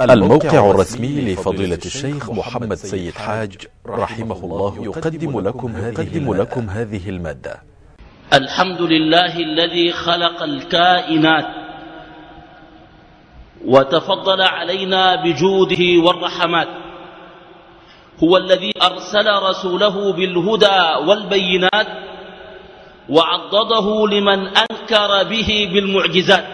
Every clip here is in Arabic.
الموقع الرسمي لفضيلة الشيخ محمد سيد حاج رحمه الله يقدم لكم هذه, لكم هذه ا ل الحمد لله الذي خلق الكائنات وتفضل علينا بجوده والرحمات. هو الذي أرسل رسوله بالهدى والبينات وعضده لمن أنكر به بالمعجزات.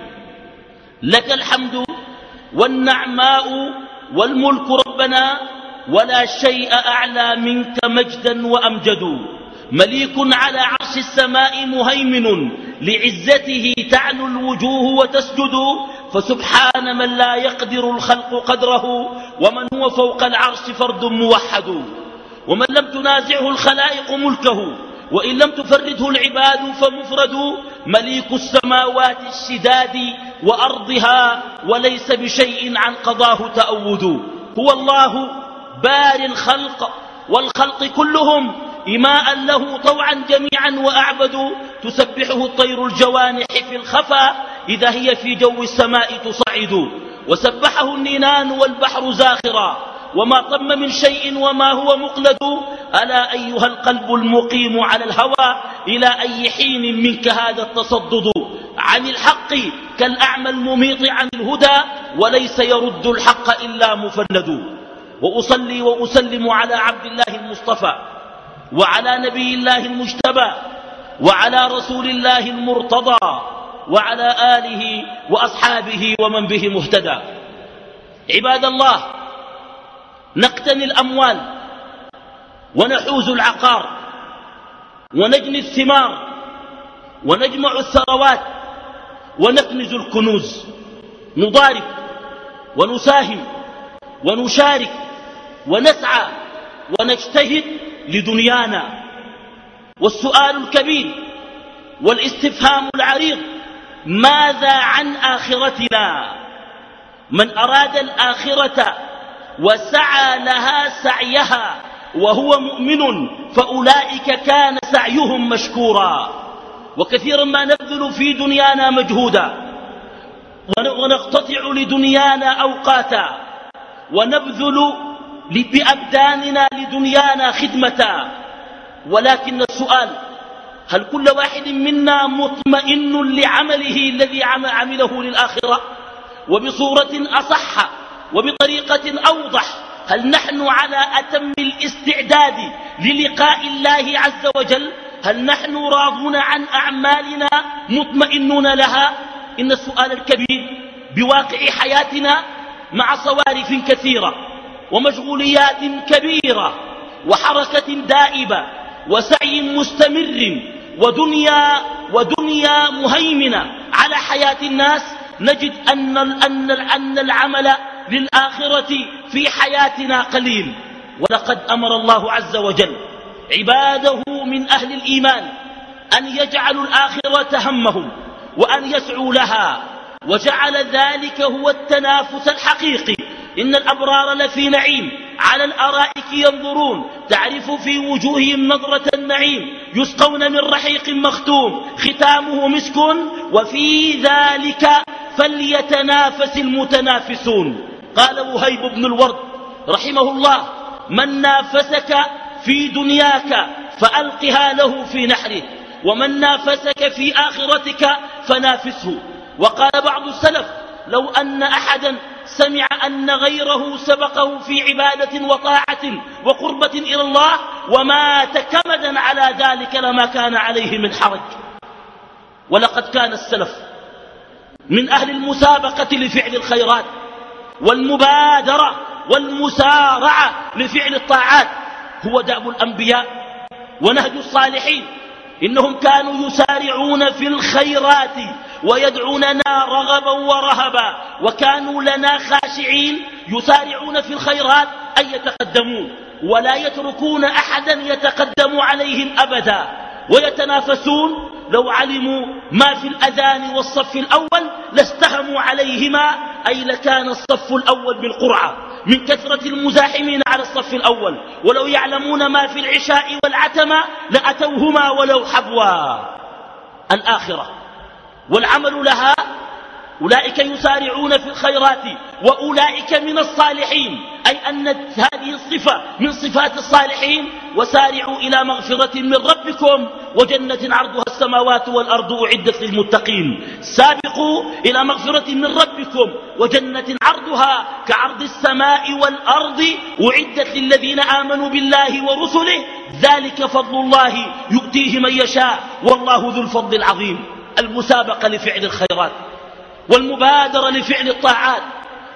لك الحمد والنعماء والملك ربنا ولا شيء أعلى منك مجدا وأمجد. مليك على عرش السماء مهيمن لعزته تعلو الوجوه وتسجد. فسبحان من لا يقدر الخلق قدره ومن هو فوق العرش فرد موحد. ومن لم تنازعه الخلائق ملكه. وإن لم تفرده العباد فمفرد مليك السماوات الشداد وأرضها وليس بشيء عن قضاه تأود. هو الله بار الخلق والخلق كلهم إماء له طوعا جميعا وأعبدوا تسبحه الطير الجوانح في الخفا إذا هي في جو السماء تصعد. وسبحه النينان والبحر زاخرا. وما طم من شيء وما هو مقلد. ألا أيها القلب المقيم على الهوى إلى أي حين منك هذا التصدد؟ عن الحق كالأعمى المميط عن الهدى وليس يرد الحق إلا مفند. وأصلي وأسلم على عبد الله المصطفى وعلى نبي الله المجتبى وعلى رسول الله المرتضى وعلى آله وأصحابه ومن به مهتدى. عباد الله نقتني الأموال ونحوز العقار ونجني الثمار ونجمع الثروات ونكنز الكنوز نضارب ونساهم ونشارك ونسعى ونجتهد لدنيانا والسؤال الكبير والاستفهام العريض ماذا عن آخرتنا من أراد الآخرة وسعى لها سعيها وهو مؤمن فأولئك كان سعيهم مشكورا. وكثيرا ما نبذل في دنيانا مجهودا. ونقتطع لدنيانا أوقاتا. ونبذل بأبداننا لدنيانا خدمة ولكن السؤال هل كل واحد منا مطمئن لعمله الذي عمله للآخرة؟ وبصورة أصح وبطريقة أوضح هل نحن على أتم الاستعداد للقاء الله عز وجل؟ هل نحن راضون عن أعمالنا مطمئنون لها؟ إن السؤال الكبير بواقع حياتنا مع صوارف كثيرة ومشغوليات كبيرة وحركة دائبة وسعي مستمر ودنيا, ودنيا مهيمنة على حياة الناس نجد أن, أن, أن العمل للآخرة في حياتنا قليل. ولقد أمر الله عز وجل عباده من أهل الإيمان أن يجعلوا الآخرة همهم وأن يسعوا لها وجعل ذلك هو التنافس الحقيقي. إن الأبرار لفي نعيم على الأرائك ينظرون. تعرف في وجوههم نظرة النعيم يسقون من رحيق مختوم. ختامه مسك وفي ذلك فليتنافس المتنافسون. قال وهيب بن الورد رحمه الله من نافسك في دنياك فألقها له في نحره ومن نافسك في آخرتك فنافسه. وقال بعض السلف لو أن أحدا سمع أن غيره سبقه في عبادة وطاعة وقربة إلى الله ومات كمدا على ذلك لما كان عليه من حرج. ولقد كان السلف من أهل المسابقة لفعل الخيرات. والمبادرة والمسارعة لفعل الطاعات هو دأب الأنبياء ونهج الصالحين إنهم كانوا يسارعون في الخيرات ويدعوننا رغبا ورهبا وكانوا لنا خاشعين يسارعون في الخيرات أن يتقدموا ولا يتركون أحدا يتقدم عليهم أبدا ويتنافسون لو علموا ما في الأذان والصف الأول لاستهموا عليهما أي لكان الصف الأول بالقرعة من كثرة المزاحمين على الصف الأول. ولو يعلمون ما في العشاء والعتمة لأتوهما ولو حبوا. الآخرة. والعمل لها أولئك يسارعون في الخيرات وأولئك من الصالحين. أي أن هذه الصفة من صفات الصالحين. وسارعوا إلى مغفرة من ربكم. وجنة عرضها السماوات والأرض أعدت للمتقين. سابقوا إلى مغفرة من ربكم. وجنة عرضها كعرض السماء والأرض أعدت للذين آمنوا بالله ورسله. ذلك فضل الله يؤتيه من يشاء. والله ذو الفضل العظيم. المسابقة لفعل الخيرات. والمبادرة لفعل الطاعات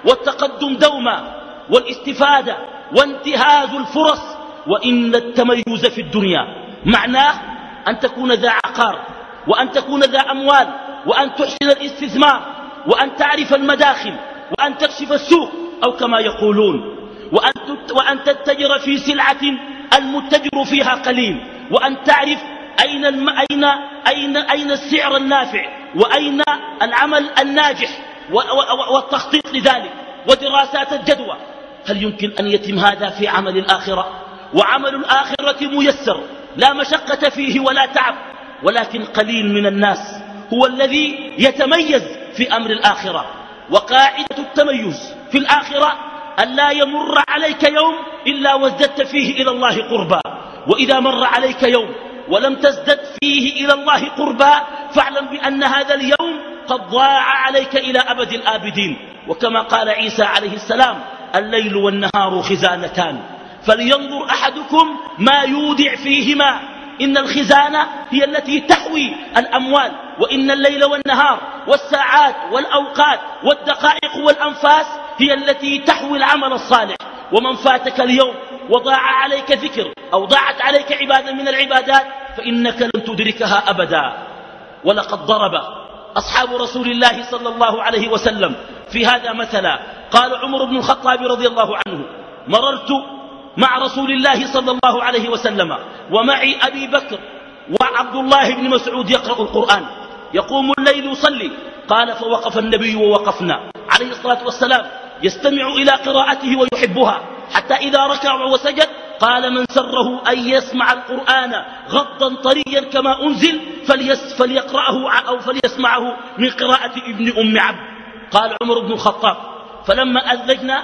والتقدم دوما والاستفادة وانتهاز الفرص وإن التميز في الدنيا معناه أن تكون ذا عقار وأن تكون ذا أموال وأن تحسن الاستثمار وأن تعرف المداخل وأن تكشف السوق أو كما يقولون وأن, تتجر في سلعة المتجر فيها قليل وأن تعرف أين. أين, أين, أين السعر النافع وأين العمل الناجح والتخطيط لذلك ودراسات الجدوى؟ هل يمكن أن يتم هذا في عمل الآخرة؟ وعمل الآخرة ميسر لا مشقة فيه ولا تعب ولكن قليل من الناس هو الذي يتميز في أمر الآخرة. وقاعدة التميز في الآخرة أن لا يمر عليك يوم إلا وازددت فيه إلى الله قربا. وإذا مر عليك يوم ولم تزدد فيه إلى الله قربا فاعلم بأن هذا اليوم قد ضاع عليك إلى أبد الآبدين. وكما قال عيسى عليه السلام الليل والنهار خزانتان. فلينظر أحدكم ما يودع فيهما. إن الخزانة هي التي تحوي الأموال وإن الليل والنهار والساعات والأوقات والدقائق والأنفاس هي التي تحوي العمل الصالح. ومن فاتك اليوم وضاع عليك ذكر أو ضاعت عليك عبادة من العبادات فإنك لن تدركها أبدا. ولقد ضرب أصحاب رسول الله صلى الله عليه وسلم في هذا مثلا. قال عمر بن الخطاب رضي الله عنه مررت مع رسول الله صلى الله عليه وسلم ومعي أبي بكر وعبد الله بن مسعود يقرأ القرآن. يقوم الليل يصلي. قال فوقف النبي ووقفنا. عليه الصلاة والسلام يستمع إلى قراءته ويحبها حتى إذا ركع وسجد قال من سره أن يسمع القرآن غضا طريا كما أنزل فليس فليقرأه أو فليسمعه من قراءة ابن أم عبد. قال عمر بن الخطاب فلما أذجنا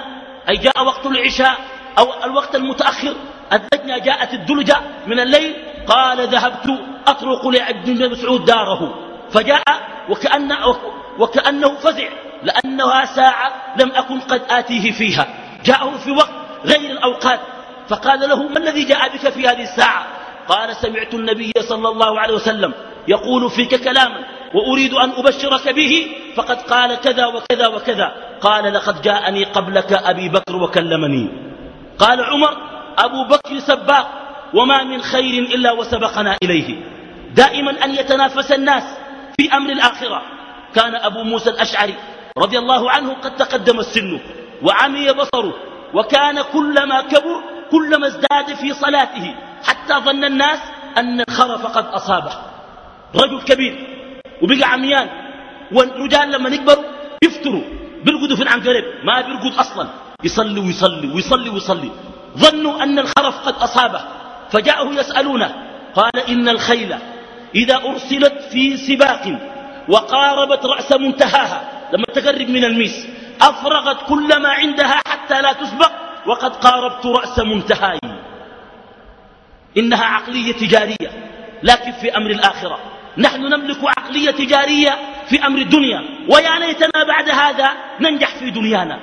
أي جاء وقت العشاء أو الوقت المتأخر أذجنا جاءت الدلجة من الليل قال ذهبت أطرق لابن مسعود داره. فجاء وكأن وكأنه فزع لأنها ساعة لم أكن قد آتيه فيها. جاءه في وقت غير الأوقات فقال له ما الذي جاء بك في هذه الساعة؟ قال سمعت النبي صلى الله عليه وسلم يقول فيك كلاما وأريد أن أبشرك به فقد قال كذا وكذا وكذا. قال لقد جاءني قبلك أبي بكر وكلمني. قال عمر أبو بكر سباق وما من خير إلا وسبقنا إليه. دائما أن يتنافس الناس في أمر الآخرة. كان أبو موسى الأشعري رضي الله عنه قد تقدم السن وعمي بصره وكان كلما كبر كلما ازداد في صلاته حتى ظن الناس أن الخرف قد أصابه. رجل كبير وبقى عميان والرجال لما يكبروا يفتروا بيرقدوا في العنقريب ما بيرقد أصلا. يصلي ويصلي ويصلي ويصلي. ظنوا أن الخرف قد أصابه فجاءه يسألونه قال إن الخيل إذا أرسلت في سباق وقاربت رأس منتهاها لما تقرب من الميس أفرغت كل ما عندها حتى لا تسبق وقد قاربت رأس منتهاي. إنها عقلية تجارية لكن في أمر الآخرة. نحن نملك عقلية تجارية في أمر الدنيا. ويا ليتنا بعد هذا ننجح في دنيانا.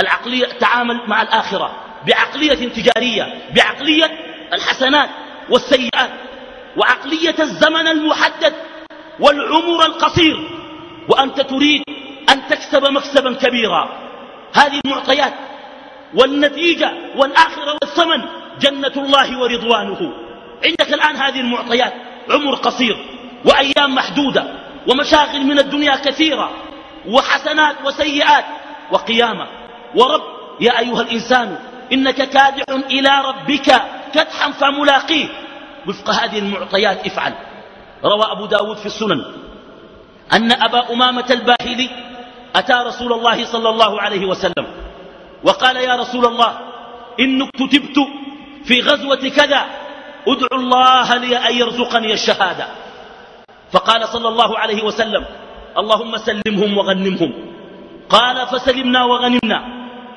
العقلية تعامل مع الآخرة بعقلية تجارية بعقلية الحسنات والسيئات وعقلية الزمن المحدد والعمر القصير. وأنت تريد أن تكسب مكسبا كبيرا. هذه المعطيات والنتيجة والآخرة والثمن جنة الله ورضوانه. عندك الآن هذه المعطيات عمر قصير وأيام محدودة ومشاغل من الدنيا كثيرة وحسنات وسيئات وقيامة. ورب يا أيها الإنسان إنك كادح إلى ربك كدحا فملاقيه. وفق هذه المعطيات افعل. روى أبو داود في السنن أن أبا أمامة الباهلي أتى رسول الله صلى الله عليه وسلم وقال يا رسول الله إنك كتبت في غزوة كذا ادعو الله لي أن يرزقني الشهادة. فقال صلى الله عليه وسلم اللهم سلمهم وغنمهم. قال فسلمنا وغنمنا.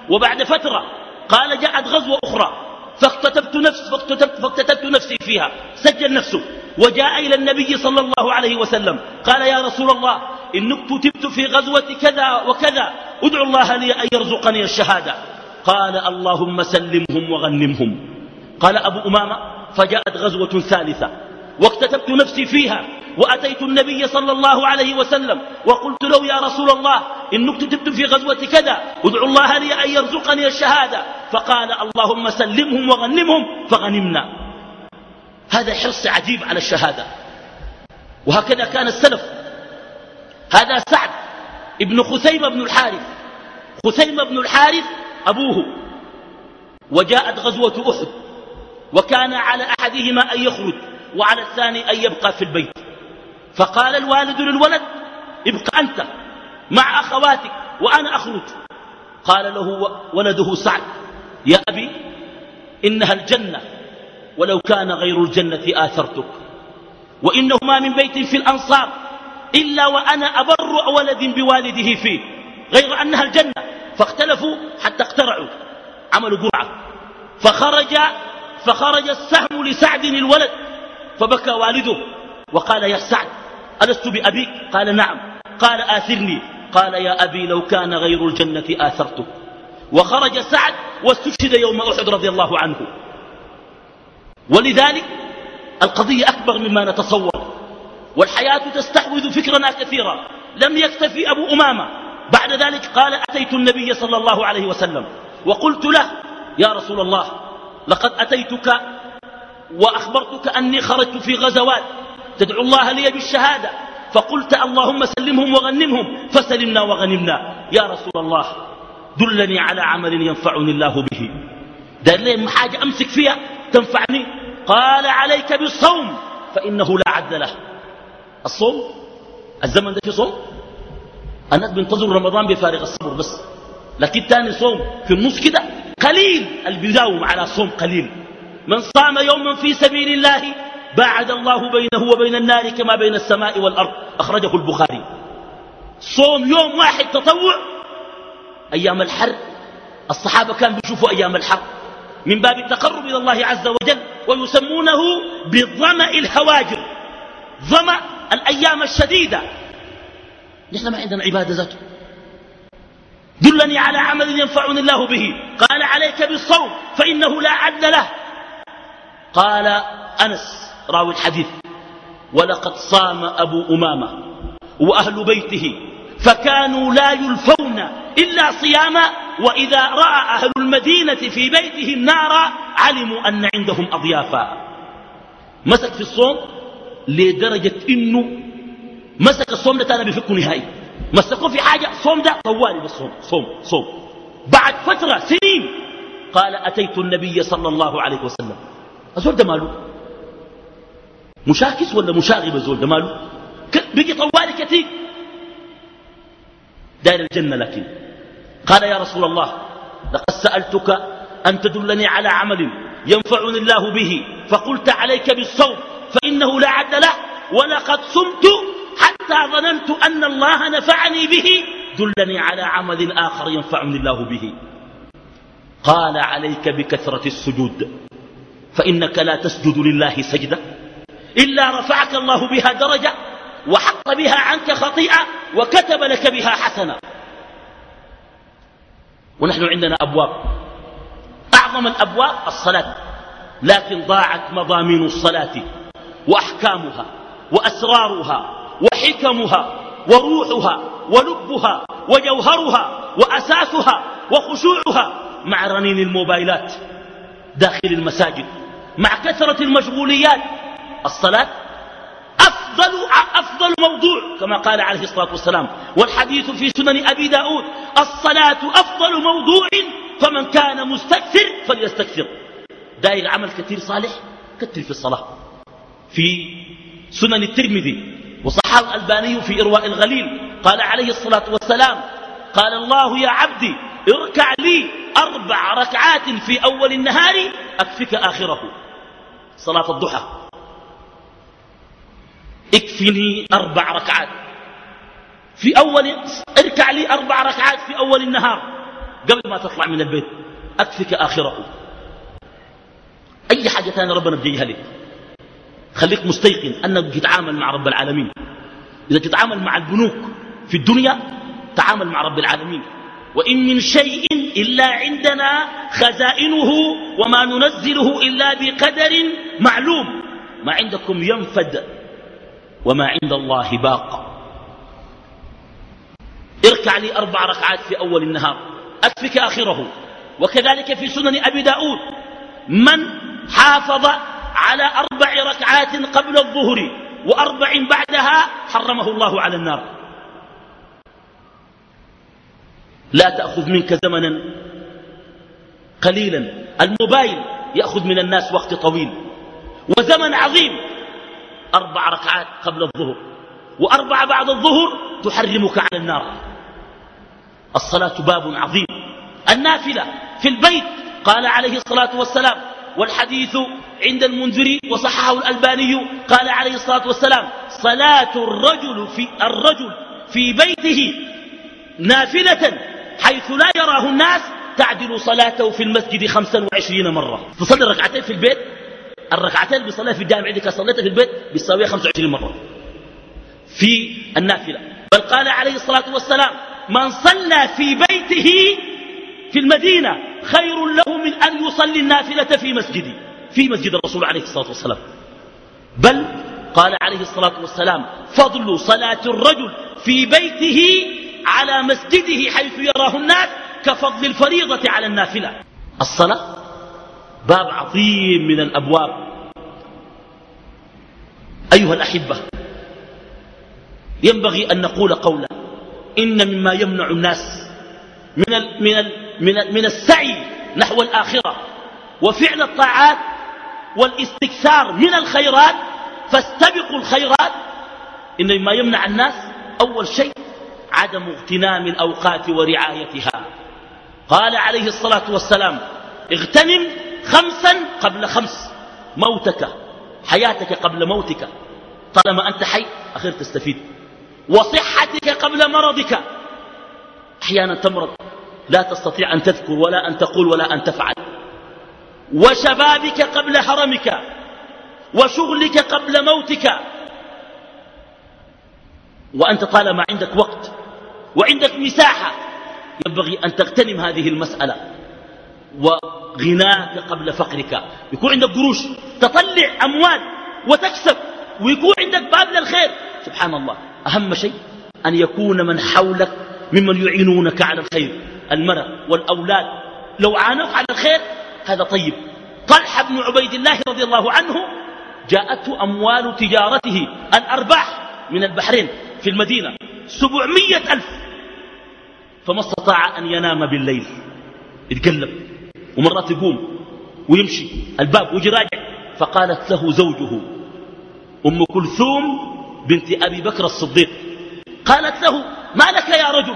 وبعد فترة قال جاءت غزوة أخرى فاقتتبت, نفس فاقتتبت, فاقتتبت نفسي فيها سجل نفسه. وجاء إلى النبي صلى الله عليه وسلم قال يا رسول الله إنك كتبت في غزوة كذا وكذا. ادعو الله لي أن يرزقني الشهادة. قال اللهم سلمهم وغنمهم. قال أبو أمامة فجاءت غزوة ثالثة. واكتتبت نفسي فيها وأتيت النبي صلى الله عليه وسلم وقلت له يا رسول الله إنك كتبت في غزوة كذا ادعو الله لي أن يرزقني الشهادة. فقال اللهم سلمهم وغنمهم فغنمنا. هذا حرص عجيب على الشهادة. وهكذا كان السلف. هذا سعد ابن خثيمة بن الحارث. خثيمة بن الحارث أبوه. وجاءت غزوة أحد. وكان على أحدهما أن يخرج وعلى الثاني أن يبقى في البيت. فقال الوالد للولد ابق أنت مع أخواتك وأنا أخرج. قال له ولده سعد يا أبي إنها الجنة ولو كان غير الجنة آثرتك. وإنه ما من بيت في الأنصار. إلا وأنا أبر ولد بوالده فيه غير أنها الجنة. فاختلفوا حتى اقترعوا عملوا قرعة فخرج فخرج السهم لسعد الولد فبكى والده وقال يا سعد ألست بأبيك؟ قال نعم. قال آثرني. قال يا أبي لو كان غير الجنة آثرتك. وخرج سعد واستشهد يوم أحد رضي الله عنه. ولذلك القضية أكبر مما نتصور. والحياة تستحوذ فكرنا كثيرا. لم يكتفي أبو أمامة. بعد ذلك قال أتيت النبي صلى الله عليه وسلم. وقلت له يا رسول الله لقد أتيتك وأخبرتك أني خرجت في غزوات. تدعو الله لي بالشهادة. فقلت اللهم سلمهم وغنمهم. فسلمنا وغنمنا. يا رسول الله دلني على عمل ينفعني الله به. دار لي حاجة أمسك فيها تنفعني. قال عليك بالصوم فإنه لا عد له. الصوم؟ الزمن ده في صوم؟ الناس بينتظروا رمضان بفارغ الصبر بس. لكن تاني صوم في النص كده قليل. اللي بيداوم على صوم قليل. من صام يوما في سبيل الله باعد الله بينه وبين النار كما بين السماء والأرض. أخرجه البخاري. صوم يوم واحد تطوع. أيام الحر. الصحابة كانوا بيشوفوا أيام الحر. من باب التقرب إلى الله عز وجل. ويسمونه بظمأ الهواجر. ظمأ الأيام الشديدة. نحن ما عندنا عبادة ذاته. دلني على عمل ينفعني الله به. قال عليك بالصوم فإنه لا عدل له. قال أنس راوي الحديث. ولقد صام أبو أمامة وأهل بيته فكانوا لا يلفون إلا صياما وإذا رأى أهل المدينة في بيته النار علموا أن عندهم أضيافا. مسك في الصوم لدرجة إنه مسك الصوم ده تانا بفكه نهائي. مسكوه في حاجة صوم ده طوالي بالصوم صوم صوم بعد فترة سنين قال أتيت النبي صلى الله عليه وسلم. الزول ده ماله؟ مشاكس ولا مشاغب الزول ده ماله؟ بقي طوالي كثير دار الجنة لكن. قال يا رسول الله لقد سألتك أن تدلني على عمل ينفعني الله به فقلت عليك بالصوم. فإنه لا عد له. ولقد صمت حتى ظننت أن الله نفعني به. دلني على عمل آخر ينفعني الله به. قال عليك بكثرة السجود. فإنك لا تسجد لله سجدة. إلا رفعك الله بها درجة وحط بها عنك خطيئة وكتب لك بها حسنة. ونحن عندنا أبواب. أعظم الأبواب الصلاة. لكن ضاعت مضامين الصلاة. وأحكامها وأسرارها وحكمها وروحها ولبها وجوهرها وأساسها وخشوعها مع رنين الموبايلات داخل المساجد مع كثرة المشغوليات. الصلاة أفضل, أفضل موضوع كما قال عليه الصلاة والسلام والحديث في سنن أبي داود الصلاة أفضل موضوع فمن كان مستكثر فليستكثر. داير عمل كثير صالح كثر في الصلاة. في سنن الترمذي وصححه الألباني في إرواء الغليل. قال عليه الصلاة والسلام قال الله يا عبدي اركع لي أربع ركعات في أول النهار أكفك آخره. صلاة الضحى. اكفني أربع ركعات. في أول اركع لي أربع ركعات في أول النهار. قبل ما تطلع من البيت أكفك آخره. أي حاجة ثانية ربنا بجيها لك. خليك مستيقن أنك تتعامل مع رب العالمين. إذا تتعامل مع البنوك في الدنيا تعامل مع رب العالمين. وإن من شيء إلا عندنا خزائنه وما ننزله إلا بقدر معلوم. ما عندكم ينفد وما عند الله باق. اركع لي أربع ركعات في أول النهار. أكفك آخره. وكذلك في سنن أبي داود. من حافظ على أربع ركعات قبل الظهر وأربع بعدها حرمه الله على النار. لا تأخذ منك زمنا قليلا. الموبايل يأخذ من الناس وقت طويل. وزمن عظيم. أربع ركعات قبل الظهر وأربع بعد الظهر تحرمك على النار. الصلاة باب عظيم. النافلة في البيت قال عليه الصلاة والسلام والحديث عند المنذري وصححه الألباني قال عليه الصلاة والسلام صلاة الرجل في, الرجل في بيته نافلة حيث لا يراه الناس تعدل صلاته في المسجد خمسا وعشرين مرة. تصلي ركعتين في البيت؟ الركعتين اللي بيصليها في الجامع عندك صليتها في البيت بيساويها 25 مرة. في النافلة. بل قال عليه الصلاة والسلام من صلى في بيته في المدينة خير له من أن يصلي النافلة في مسجدي في مسجد الرسول عليه الصلاة والسلام. بل قال عليه الصلاة والسلام فضل صلاة الرجل في بيته على مسجده حيث يراه الناس كفضل الفريضة على النافلة. الصلاة باب عظيم من الأبواب. أيها الأحبة ينبغي أن نقول قولا إن مما يمنع الناس من, ال من, ال من, من السعي نحو الآخرة. وفعل الطاعات والاستكثار من الخيرات فاستبقوا الخيرات. إن مما يمنع الناس أول شيء عدم اغتنام الأوقات ورعايتها. قال عليه الصلاة والسلام اغتنم خمسا قبل خمس موتك حياتك قبل موتك. طالما أنت حي أخير تستفيد. وصحتك قبل مرضك. أحيانا تمرض. لا تستطيع أن تذكر ولا أن تقول ولا أن تفعل. وشبابك قبل هرمك وشغلك قبل موتك. وأنت طالما عندك وقت وعندك مساحة ينبغي أن تغتنم هذه المسألة. وغناك قبل فقرك. يكون عندك قروش تطلع أموال وتكسب. ويكون عندك باب للخير. سبحان الله. أهم شيء أن يكون من حولك ممن يعينونك على الخير. المرأة والأولاد. لو عانوك على الخير هذا طيب. طلحة بن عبيد الله رضي الله عنه جاءته أموال تجارته الأرباح من البحرين في المدينة سبعمية ألف. فما استطاع أن ينام بالليل. يتقلب ومرات يقوم ويمشي. الباب ويجي راجع. فقالت له زوجه أم كلثوم بنت أبي بكر الصديق. قالت له ما لك يا رجل؟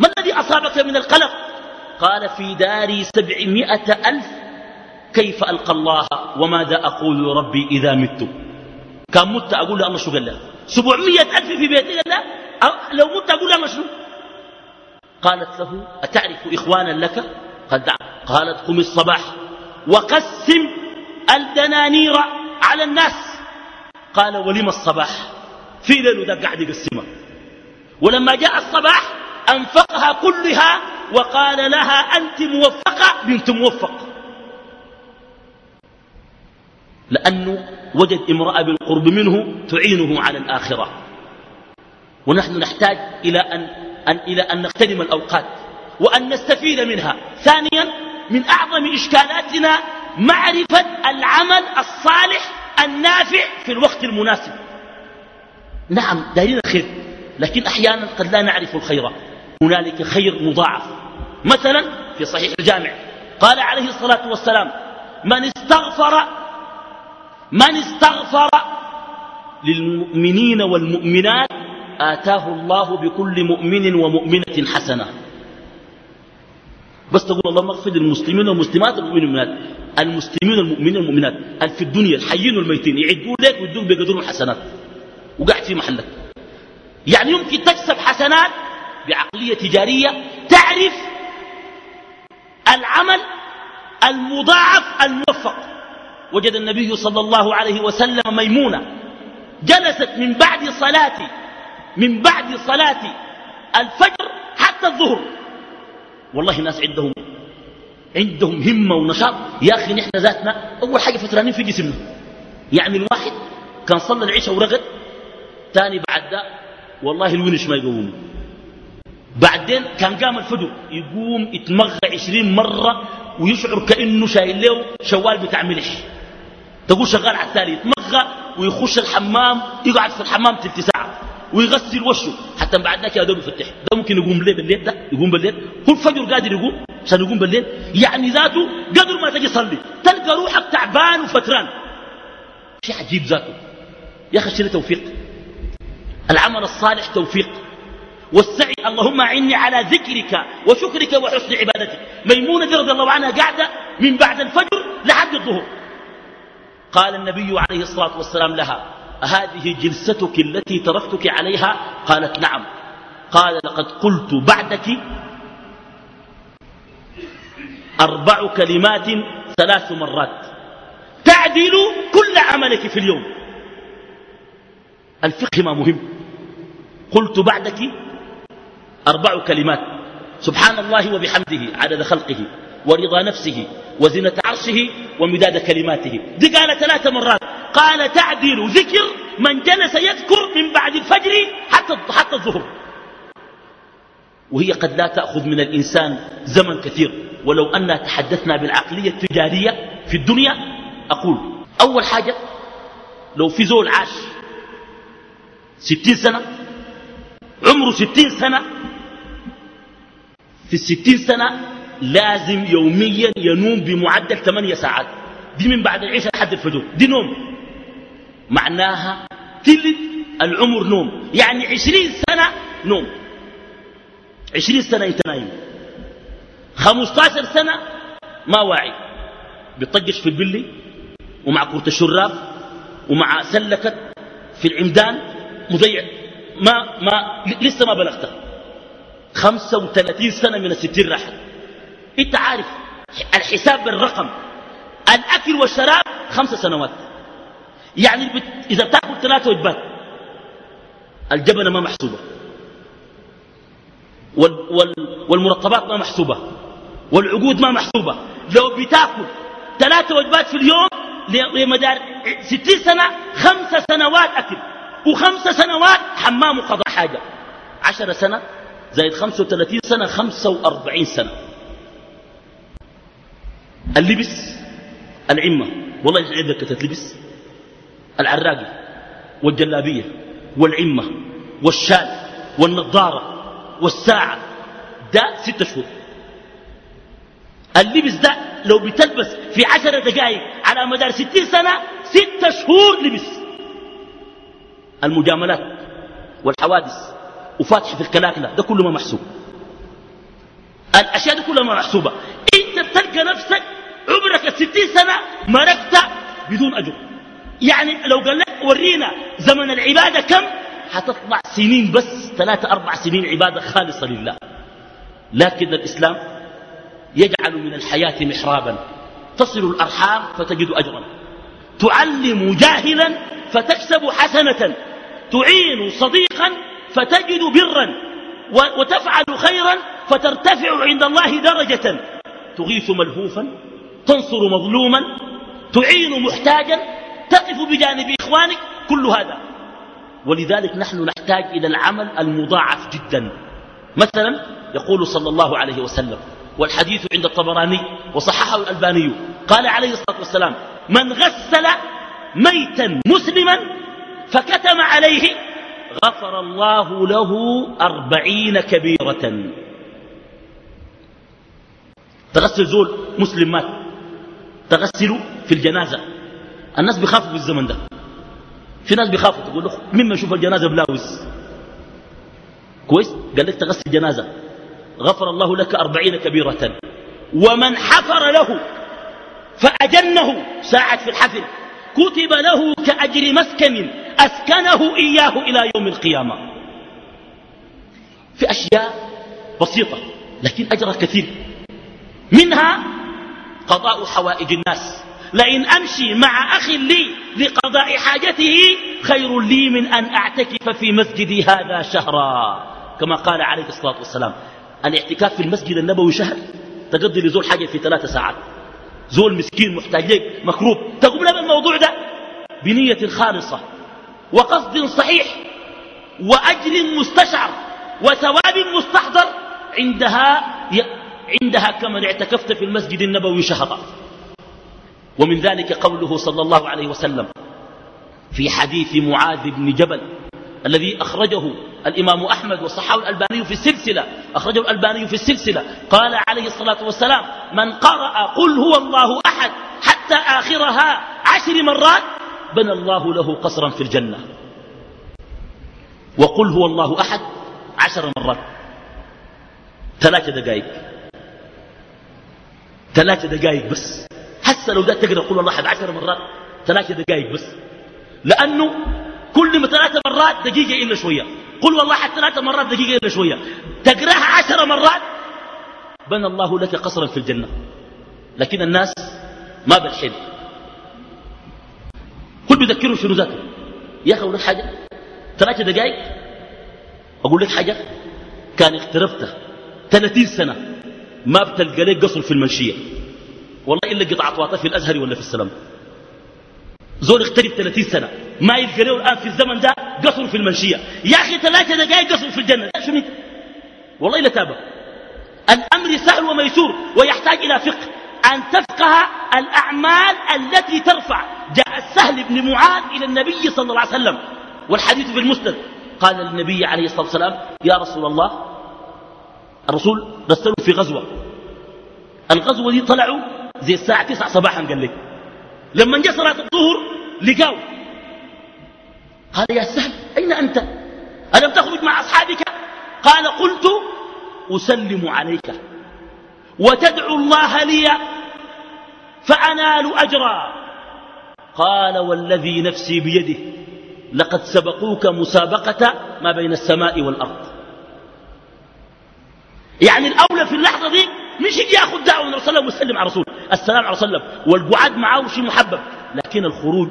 ما الذي أصابك من القلق؟ قال في داري سبعمائة ألف. كيف ألقى الله؟ وماذا أقول ربي إذا مت؟ كان مت أقول له الله شو قال له؟ سبعمائة ألف في بيتي قال له لو مت أقول له الله شو؟ قالت له أتعرف إخوانا لك؟ قال دعم قالت قم الصباح وقسم الدنانير على الناس. قال ولم الصباح؟ في ليل ده قاعد يقسمها. ولما جاء الصباح أنفقها كلها وقال لها أنت موفقة بنت موفق. لأنه وجد امرأة بالقرب منه تعينه على الآخرة. ونحن نحتاج إلى أن, أن, إلى أن نغتنم الأوقات وأن نستفيد منها. ثانيا من أعظم إشكالاتنا معرفة العمل الصالح النافع في الوقت المناسب. نعم دارين الخير لكن أحيانا قد لا نعرف الخير. هنالك خير مضاعف. مثلا في صحيح الجامع قال عليه الصلاة والسلام من استغفر من استغفر للمؤمنين والمؤمنات آتاه الله بكل مؤمن ومؤمنة حسنة. بس تقول اللهم اغفر للمسلمين والمسلمات والمؤمنين المسلمين والمؤمنين والمؤمنات في الدنيا الحيين والميتين يعدوا لك ويدوك بقدرهم حسنات. وقاعد في محلك. يعني يمكن تكسب حسنات بعقلية تجارية تعرف العمل المضاعف الموفق. وجد النبي صلى الله عليه وسلم ميمونة جلست من بعد صلاة من بعد صلاة الفجر حتى الظهر. والله ناس عندهم عندهم همة ونشاط. يا أخي نحن ذاتنا أول حاجة فترانين في جسمنا. يعني الواحد كان صلى العشاء ورغد تاني بعد ده والله الونش ما يقوم بعدين كان قام الفجر يقوم يتمغى عشرين مرة ويشعر كأنه شايل له شوال بتاع ملح. تقول شغال على التالي يتمغى ويخش الحمام يقعد في الحمام تلت ساعة ويغسل وشه. حتى بعد ذاك يا دوب يفتح. ده ممكن يقوم ليه بالليل ده يقوم بالليل. كل فجر قادر يقوم عشان يقوم بالليل. يعني ذاته قدر ما تجي يصلي. تلقى روحك تعبان وفتران. شيء عجيب ذاته. يا أخي توفيق؟ العمل الصالح توفيق. والسعي اللهم اعني على ذكرك وشكرك وحسن عبادتك. ميمونة رضي الله عنها قاعدة من بعد الفجر لحد الظهر. قال النبي عليه الصلاة والسلام لها هذه جلستك التي تركتك عليها؟ قالت نعم. قال لقد قلت بعدك أربع كلمات ثلاث مرات. تعدل كل عملك في اليوم. الفقه ما مهم. قلت بعدك أربع كلمات. سبحان الله وبحمده عدد خلقه ورضا نفسه وزنة عرشه ومداد كلماته. دي قال ثلاث مرات. قال تعدل ذكر من جلس يذكر من بعد الفجر حتى حتى الظهر. وهي قد لا تأخذ من الإنسان زمن كثير. ولو أننا تحدثنا بالعقلية التجارية في الدنيا أقول أول حاجة لو في زول عاش ستين سنة عمره ستين سنة في الستين سنة لازم يوميا ينوم بمعدل ثمانية ساعات. دي من بعد العشاء لحد الفجر. دي نوم. معناها ثلث العمر نوم. يعني عشرين سنة نوم. عشرين سنة انت نايم. خمستاشر سنة ما واعي. بيطقش في البلي ومع كرة الشراب ومع سلكت في العمدان مضيع. ما ما لسه ما بلغته 35 سنة من الستين راحت انت عارف الحساب بالرقم الأكل والشراب خمسة سنوات. يعني بت... إذا بتاكل ثلاثة وجبات الجبنة ما محسوبة. وال... وال... والمرطبات ما محسوبة. والعقود ما محسوبة. لو بتاكل ثلاثة وجبات في اليوم لمدار ستين سنة خمسة سنوات أكل. وخمسة سنوات حمام وقضاء حاجة. عشر سنة زائد خمسة وثلاثين سنة خمسة وأربعين سنة. اللبس العمة. والله يسعدك تتلبس العراقي والجلابية والعمة والشال والنظارة والساعة. ده ستة شهور. اللبس ده لو بتلبس في عشر دقائق على مدار ستين سنة ستة شهور لبس. المجاملات والحوادث. وفاتح في الكلاكلة ده كله ما محسوب. الأشياء دي كلها ما محسوبة. إنت بتلقى نفسك عمرك الستين سنة مرقت بدون أجر. يعني لو قال لك ورينا زمن العبادة كم؟ حتطلع سنين بس ثلاثة أربع سنين عبادة خالصة لله. لكن الإسلام يجعل من الحياة محرابا. تصل الأرحام فتجد أجرا. تعلم جاهلا فتكسب حسنة. تعين صديقا فتجد برا وتفعل خيرا فترتفع عند الله درجة. تغيث ملهوفا تنصر مظلوما تعين محتاجا تقف بجانب إخوانك كل هذا. ولذلك نحن نحتاج إلى العمل المضاعف جدا. مثلا يقول صلى الله عليه وسلم والحديث عند الطبراني وصححه الألباني قال عليه الصلاة والسلام من غسل ميتا مسلما فكتم عليه غفر الله له أربعين كبيرة. تغسل زول مسلم مات. تغسلوا في الجنازة. الناس بيخافوا في الزمن ده. في ناس بيخافوا. تقول له مما يشوف الجنازة بلاوز. كويس؟ قال لك تغسل جنازة. غفر الله لك أربعين كبيرة. ومن حفر له فأجنه. ساعد في الحفر. كتب له كأجر مسكن. أسكنه إياه إلى يوم القيامة. في أشياء بسيطة لكن أجرها كثير. منها قضاء حوائج الناس. لئن أمشي مع أخ لي لقضاء حاجته خير لي من أن أعتكف في مسجدي هذا شهرا. كما قال عليه الصلاة والسلام الاعتكاف في المسجد النبوي شهر تقضي لزول حاجة في ثلاثة ساعات. زول مسكين محتاج لك مكروب. تقوم له بالموضوع ده بنية خالصة. وقصد صحيح وأجر مستشعر وثواب مستحضر عندها عندها كمن اعتكفت في المسجد النبوي شهرا ومن ذلك قوله صلى الله عليه وسلم في حديث معاذ بن جبل الذي أخرجه الإمام أحمد وصححه الألباني في السلسلة أخرجه الألباني في السلسلة. قال عليه الصلاة والسلام من قرأ قل هو الله أحد حتى آخرها عشر مرات بنى الله له قصرا في الجنة. وقل هو الله أحد عشر مرات. ثلاثة دقائق. ثلاثة دقائق بس. حتى لو ده تقرأ قل الله أحد عشر مرات ثلاثة دقائق بس. لأنه كل ما ثلاثة مرات دقيقة إلا شوية. قل والله حتى ثلاثة مرات دقيقة إلا شوية. تقرأها عشر مرات. بنى الله لك قصرا في الجنة. لكن الناس ما بالحل كل بيذكروا شنو ذاته؟ يا أخي أقول لك حاجة؟ ثلاثة دقائق أقول لك حاجة؟ كان اقتربت 30 سنة ما بتلقى لك قصر في المنشية. والله إلا قطعة واطة في الأزهر ولا في السلام. زول اختلف 30 سنة ما يلقى له الآن في الزمن ده قصر في المنشية. يا أخي ثلاثة دقائق قصر في الجنة شنو والله إلا تابع. الأمر سهل وميسور ويحتاج إلى فقه. أن تفقه الأعمال التي ترفع. جاء السهل بن معاذ إلى النبي صلى الله عليه وسلم والحديث في المسند. قال للنبي عليه الصلاة والسلام يا رسول الله الرسول رسلوا في غزوة. الغزوة دي طلعوا زي الساعة 9 صباحا قال لك لما جاء صلاة الظهر لقاو. قال يا سهل أين أنت؟ ألم تخرج مع أصحابك؟ قال قلت أسلم عليك وتدعو الله لي فأنال أجرا. قال والذي نفسي بيده لقد سبقوك مسابقة ما بين السماء والأرض. يعني الأولى في اللحظة دي مش يجي ياخذ دعوة من رسول الله ويسلم على رسول السلام على رسول الله والقعاد معه شيء محبب لكن الخروج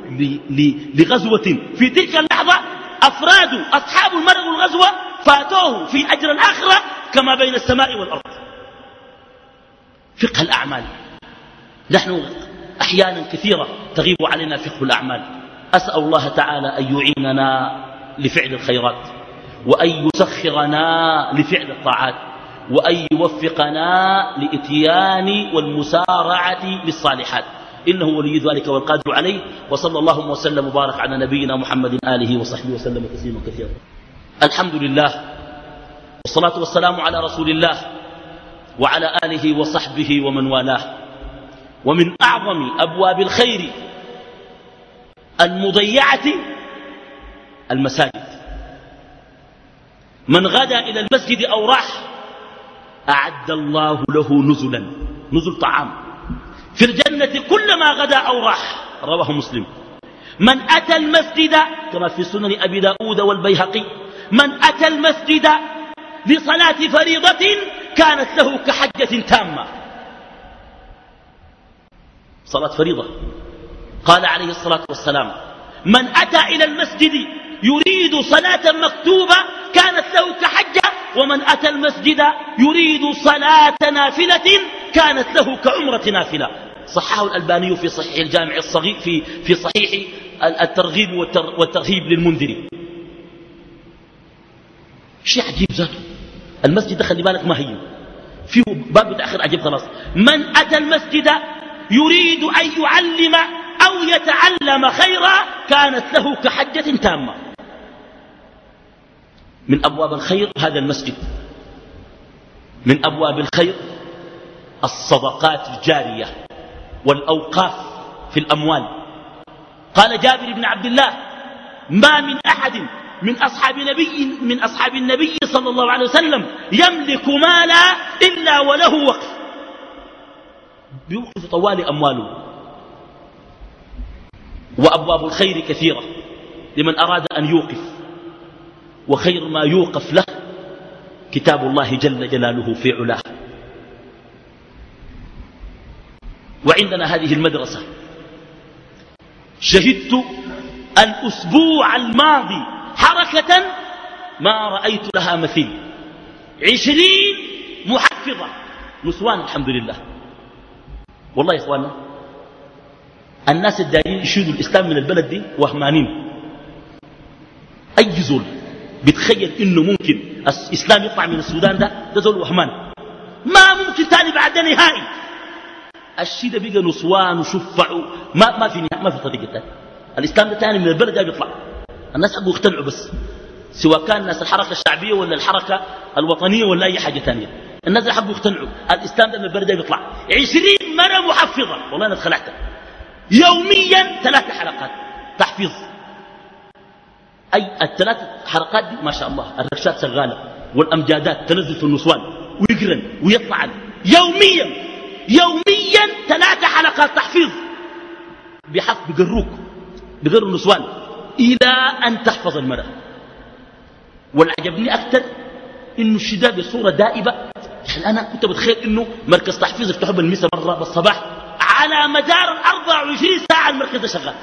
لغزوة. في تلك اللحظة أفراد أصحاب المرض والغزوة فاتوه في أجر الآخرة كما بين السماء والأرض. فقه الأعمال. نحن أحيانا كثيرة تغيب علينا فقه الأعمال. أسأل الله تعالى أن يعيننا لفعل الخيرات وأن يسخرنا لفعل الطاعات وأن يوفقنا لإتيان والمسارعة للصالحات. إنه ولي ذلك والقادر عليه وصلى الله وسلم وبارك على نبينا محمد آله وصحبه وسلم تسليما كثيرا. الحمد لله والصلاة والسلام على رسول الله وعلى آله وصحبه ومن والاه. ومن أعظم أبواب الخير المضيعة المساجد. من غدا إلى المسجد أو راح أعد الله له نزلا نزل طعام. في الجنة كلما غدا أو راح رواه مسلم. من أتى المسجد كما في سنن أبي داود والبيهقي من أتى المسجد لصلاة فريضة كانت له كحجة تامة. صلاة فريضة. قال عليه الصلاة والسلام من أتى إلى المسجد يريد صلاة مكتوبة كانت له كحجة ومن أتى المسجد يريد صلاة نافلة كانت له كعمرة نافلة. صححه الألباني في صحيح الجامع الصغير في, في صحيح الترغيب والترهيب للمنذري شيء عجيب ذاته. المسجد خلي بالك ما هي فيه باب متأخر عجيب خلاص. من أتى المسجد يريد أن يعلم أو يتعلم خيرا كانت له كحجة تامة. من أبواب الخير هذا المسجد. من أبواب الخير الصدقات الجارية والأوقاف في الأموال. قال جابر بن عبد الله ما من أحد من أصحاب نبي من أصحاب النبي صلى الله عليه وسلم يملك مالا إلا وله وقف بيوقف طوال أمواله. وأبواب الخير كثيرة لمن أراد أن يوقف. وخير ما يوقف له كتاب الله جل جلاله في علاه. وعندنا هذه المدرسة. شهدت الأسبوع الماضي حركة ما رأيت لها مثيل. عشرين محفظة. نسوان الحمد لله. والله يا إخواننا الناس الدائرين يشيدوا الإسلام من البلد دي وهمانين أي زول بيتخيل إنه ممكن الإسلام يطلع من السودان ده ده زول وهمان ما ممكن تاني بعد نهائي. الشيء ده بقى نسوان وشفعوا. ما ما في ما في طريقة تاني. الإسلام ده تاني من البلد ده بيطلع. الناس حقوا يقتنعوا بس سواء كان الناس الحركة الشعبية ولا الحركة الوطنية ولا أي حاجة ثانية الناس حقوا يقتنعوا الإسلام ده من البلد بيطلع. عشرين مرة محفظة والله أنا اتخلعت يوميا ثلاث حلقات. تحفيظ. أي الثلاث حلقات دي ما شاء الله الركشات شغالة. والأمجادات تنزل في النسوان. ويقرن ويطلع. يوميا يوميا ثلاث حلقات تحفيظ. بحف بقروك بقروا النسوان. إلى أن تحفظ المرأة. والعجبني أكثر إنه الشداد بصورة دائبة. يعني أنا كنت بتخيل إنه مركز تحفيظ يفتحوا بالمسا مرة بالصباح على مدار 24 ساعة المركز ده شغال.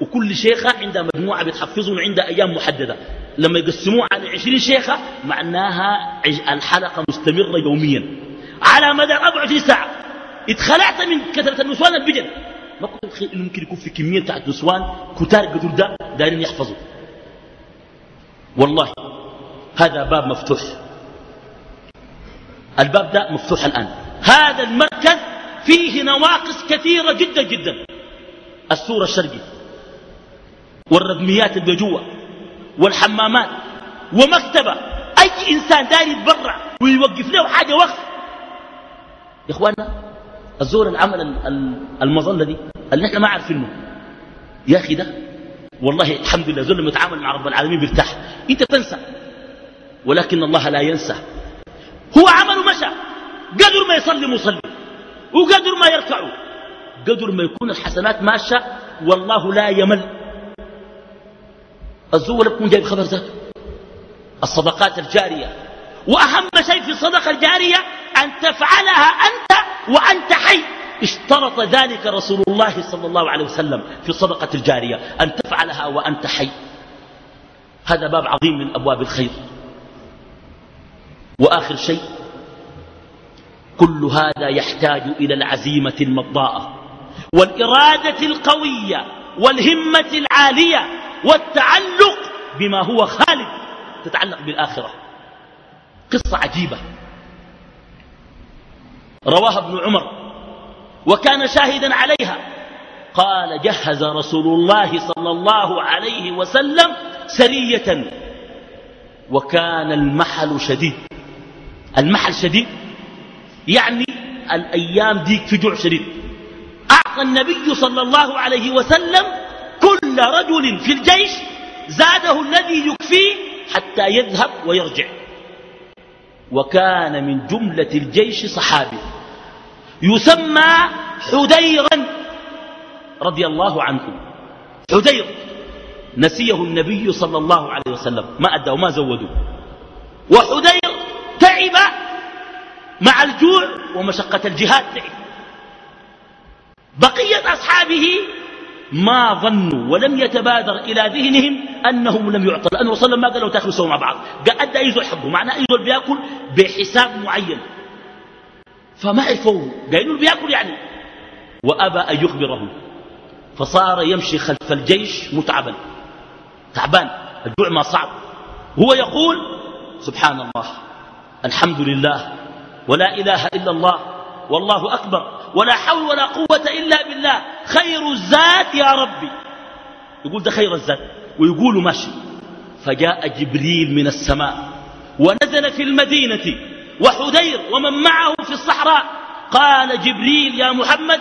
وكل شيخة عندها مجموعة بتحفظهم عندها أيام محددة. لما يقسموه على 20 شيخة معناها الحلقة مستمرة يوميا. على مدار 24 ساعة. اتخلعت من كثرة النسوان البجن ما كنت أتخيل إنه ممكن يكون في كمية بتاعت نسوان كتار قدر ده دارين يحفظوا. والله هذا باب مفتوح. الباب ده مفتوح الآن. هذا المركز فيه نواقص كثيرة جدا جدا. السور الشرقي والردميات اللي جوا والحمامات ومكتبة. أي إنسان داير يتبرع ويوقف له حاجة وقف. يا إخواننا الزور العمل المظلة دي اللي إحنا ما عارفينه. يا أخي ده والله الحمد لله زول لما يتعامل مع رب العالمين بيرتاح أنت تنسى ولكن الله لا ينسى. هو عمله مشى. قدر ما يصلي مصلي. وقدر ما يركعوا قدر ما يكون الحسنات ماشى. والله لا يمل. الزول يكون جايب خبر ذاته. الصدقات الجارية. وأهم شيء في الصدقة الجارية أن تفعلها أنت وأنت حي. اشترط ذلك رسول الله صلى الله عليه وسلم في الصدقة الجارية. أن تفعلها وأنت حي. هذا باب عظيم من أبواب الخير. وآخر شيء كل هذا يحتاج إلى العزيمة المضاءة والإرادة القوية والهمة العالية والتعلق بما هو خالد تتعلق بالآخرة. قصة عجيبة. رواها ابن عمر وكان شاهدا عليها. قال جهز رسول الله صلى الله عليه وسلم سرية وكان المحل شديد. المحل شديد. يعني الأيام ديك في جوع شديد. أعطى النبي صلى الله عليه وسلم كل رجل في الجيش زاده الذي يكفيه حتى يذهب ويرجع. وكان من جملة الجيش صحابي. يسمى حديرا رضي الله عنه. حدير. نسيه النبي صلى الله عليه وسلم. ما أدى وما زودوا. وحدير تعب مع الجوع ومشقة الجهاد. تعب بقية أصحابه ما ظنوا ولم يتبادر إلى ذهنهم أنهم لم يعطوا. لأنه صلى الله عليه وسلم ما قال تاكلوا سوا مع بعض. قال أدى يزول حقه. معناه يزول بيأكل بحساب معين. فما عرفوه. قالوا بيأكل يعني. وأبى أن يخبره. فصار يمشي خلف الجيش متعبا. تعبان. الجوع ما صعب. هو يقول سبحان الله. الحمد لله ولا إله إلا الله والله أكبر ولا حول ولا قوة إلا بالله خير الزاد يا ربي يقول ده خير الزاد ويقول ماشي فجاء جبريل من السماء ونزل في المدينة وحدير ومن معه في الصحراء قال جبريل يا محمد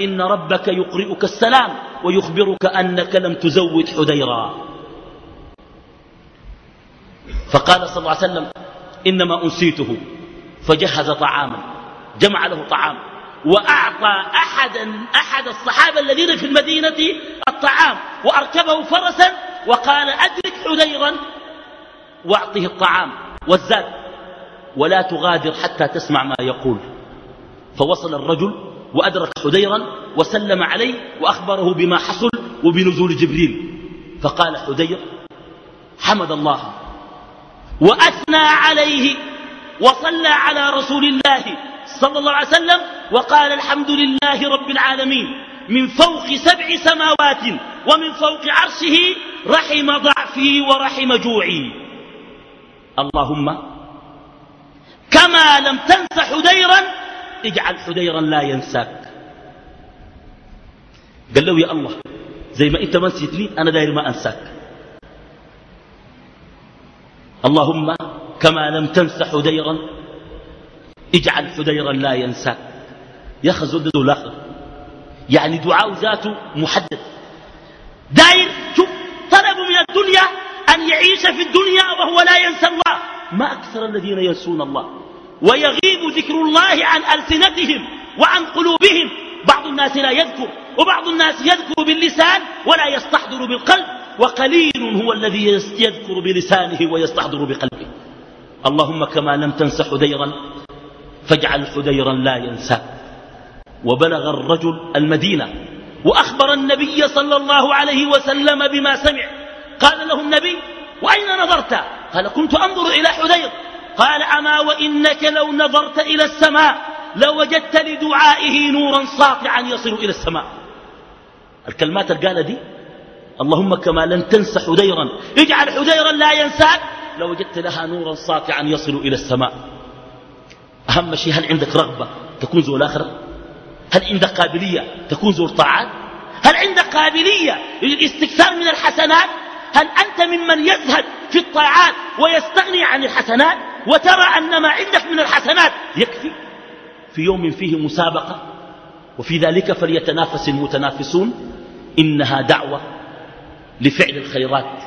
إن ربك يقرئك السلام ويخبرك أنك لم تزود حديرا فقال صلى الله عليه وسلم إنما أنسيته. فجهز طعاما جمع له طعام وأعطى أحدا أحد الصحابة الذين في المدينة الطعام وأركبه فرسا وقال أدرك حذيرا واعطه الطعام والزاد ولا تغادر حتى تسمع ما يقول. فوصل الرجل وأدرك حذيرا وسلم عليه وأخبره بما حصل وبنزول جبريل. فقال حذير حمد الله وأثنى عليه وصلى على رسول الله صلى الله عليه وسلم وقال الحمد لله رب العالمين من فوق سبع سماوات ومن فوق عرشه رحم ضعفي ورحم جوعي. اللهم كما لم تنس حديرا اجعل حديرا لا ينساك. قال له يا الله زي ما انت ما نسيتني أنا داير ما انساك. اللهم كما لم تنس حديرا اجعل حديرا لا ينساك يا أخي الآخر يعني دعاء ذاته محدد. داير شوف طلب من الدنيا أن يعيش في الدنيا وهو لا ينسى الله. ما أكثر الذين ينسون الله. ويغيب ذكر الله عن ألسنتهم وعن قلوبهم. بعض الناس لا يذكر وبعض الناس يذكر باللسان ولا يستحضر بالقلب. وقليل هو الذي يذكر بلسانه ويستحضر بقلبه. اللهم كما لم تنس حديرا فاجعل حديرا لا ينسى. وبلغ الرجل المدينة وأخبر النبي صلى الله عليه وسلم بما سمع. قال له النبي وأين نظرت؟ قال كنت أنظر إلى حدير قال أما وإنك لو نظرت إلى السماء لوجدت لدعائه نورا ساطعا يصل إلى السماء. الكلمات القالة دي اللهم كما لن تنس حديرا. اجعل حديرا لا ينساك. لوجدت لها نورا ساطعا يصل إلى السماء. أهم شيء هل عندك رغبة تكون زول الآخرة؟ هل عندك قابلية تكون زور طاعات؟ هل عندك قابلية للاستكثار من الحسنات؟ هل أنت ممن يزهد في الطاعات ويستغني عن الحسنات وترى أن ما عندك من الحسنات يكفي؟ في يوم فيه مسابقة وفي ذلك فليتنافس المتنافسون. إنها دعوة لفعل الخيرات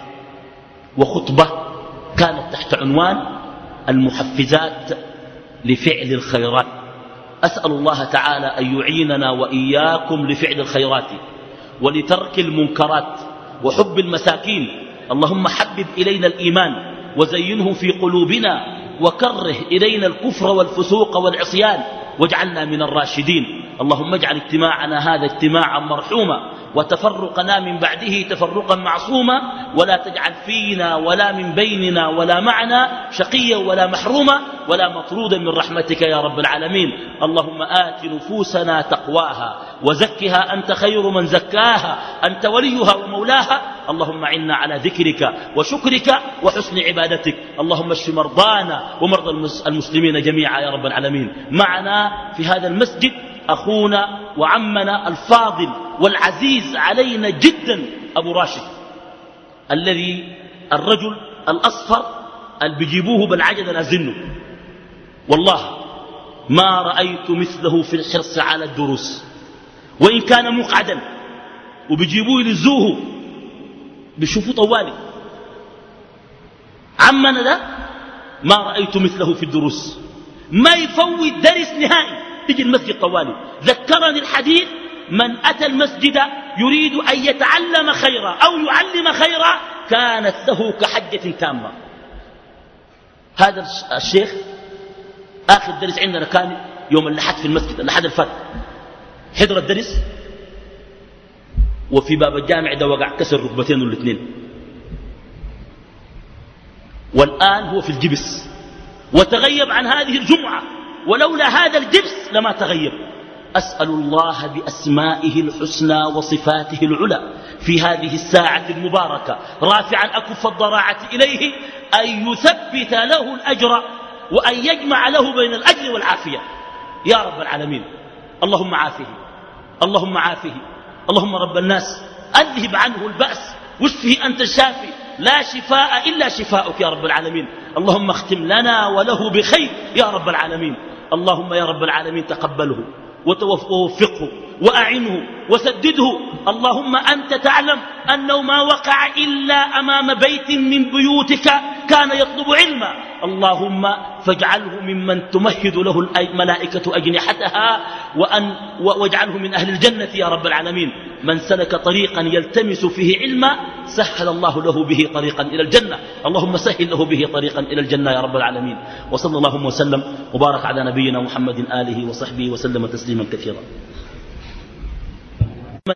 وخطبة كانت تحت عنوان المحفزات لفعل الخيرات. أسأل الله تعالى أن يعيننا وإياكم لفعل الخيرات ولترك المنكرات وحب المساكين. اللهم حبب إلينا الإيمان وزينه في قلوبنا وكره إلينا الكفر والفسوق والعصيان واجعلنا من الراشدين. اللهم اجعل اجتماعنا هذا اجتماعا مرحوما وتفرقنا من بعده تفرقا معصوما ولا تجعل فينا ولا من بيننا ولا معنا شقيا ولا محروما ولا مطرودا من رحمتك يا رب العالمين. اللهم آت نفوسنا تقواها وزكها أنت خير من زكاها أنت وليها ومولاها. اللهم عنا على ذكرك وشكرك وحسن عبادتك. اللهم اشف مرضانا ومرضى المسلمين جميعا يا رب العالمين. معنا في هذا المسجد أخونا وعمنا الفاضل والعزيز علينا جدا أبو راشد الذي الرجل الأصفر اللي بيجيبوه بالعجلة نازلنه. والله ما رأيت مثله في الحرص على الدروس وإن كان مقعدا وبيجيبوه يلزوه بيشوفوا طوالي. عمنا ده ما رأيت مثله في الدروس ما يفوت درس نهائي. تجي المسجد طوالي. ذكرني الحديث من أتى المسجد يريد أن يتعلم خيرا أو يعلم خيرا كانت له كحجة تامة. هذا الشيخ آخر درس عندنا كان يوم اللحد في المسجد اللحد الفات حضر الدرس. وفي باب الجامع ده وقع كسر ركبتين الاثنين والآن هو في الجبس. وتغيب عن هذه الجمعة. ولولا هذا الجبس لما تغيب أسأل الله بأسمائه الحسنى وصفاته العلى في هذه الساعة المباركة. رافعا أكف الضراعة إليه أن يثبت له الأجر وأن يجمع له بين الأجر والعافية. يا رب العالمين اللهم عافه اللهم عافه اللهم رب الناس أذهب عنه البأس واشفه أنت الشافي. لا شفاء إلا شفاءك يا رب العالمين. اللهم اختم لنا وله بخير يا رب العالمين. اللهم يا رب العالمين تقبله ووفقه. وأعنه وسدده. اللهم أنت تعلم أنه ما وقع إلا أمام بيت من بيوتك كان يطلب علما. اللهم فاجعله ممن تمهد له الملائكة أجنحتها وأن واجعله من أهل الجنة يا رب العالمين. من سلك طريقا يلتمس فيه علما سهل الله له به طريقا إلى الجنة. اللهم سهل له به طريقا إلى الجنة يا رب العالمين. وصلى اللهم وسلم. وبارك على نبينا محمد آله وصحبه وسلم تسليما كثيرا.